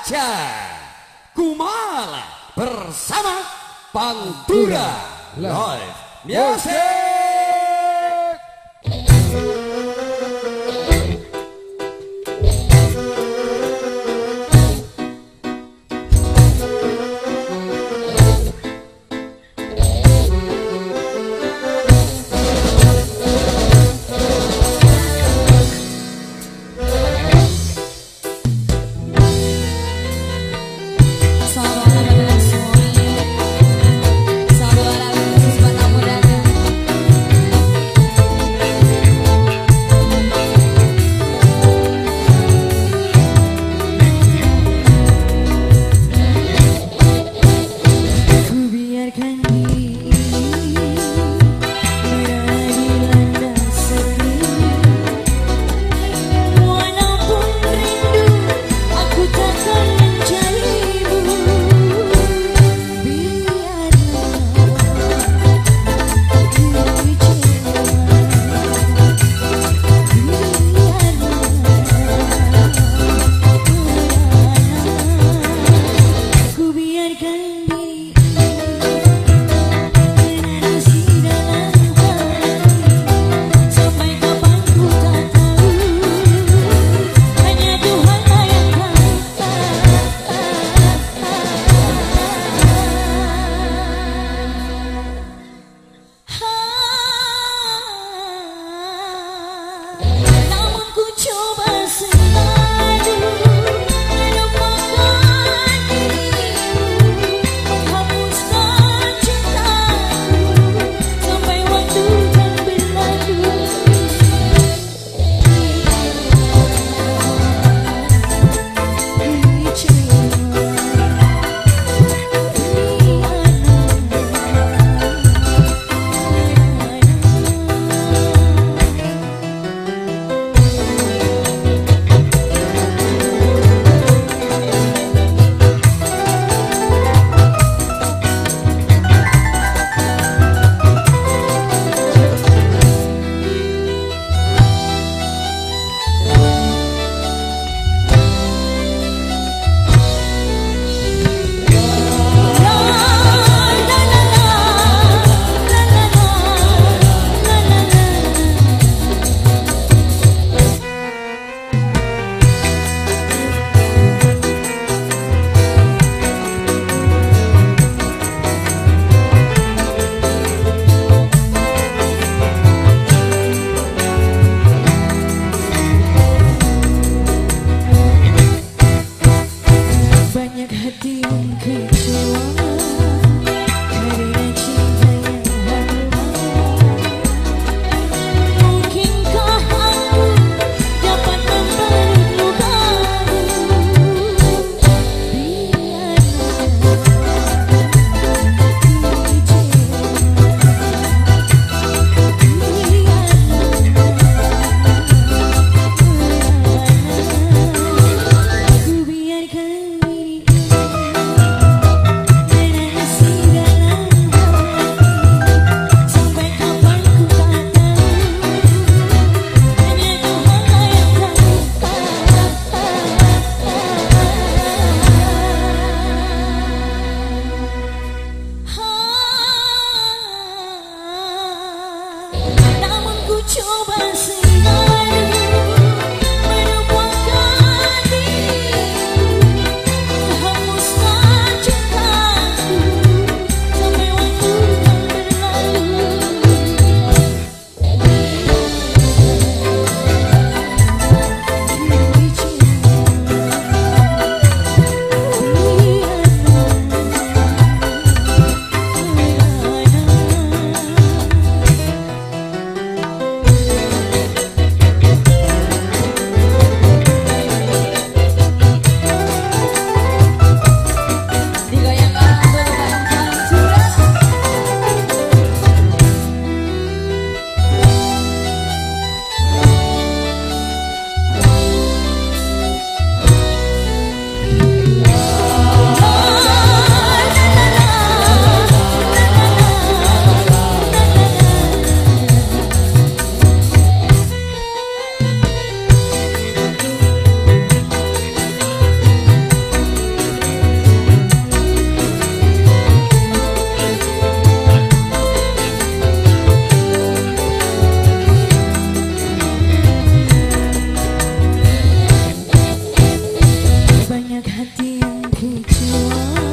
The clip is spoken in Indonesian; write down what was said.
Raja Kumala bersama Pantura. Live. Music. banyak hati yang ku jual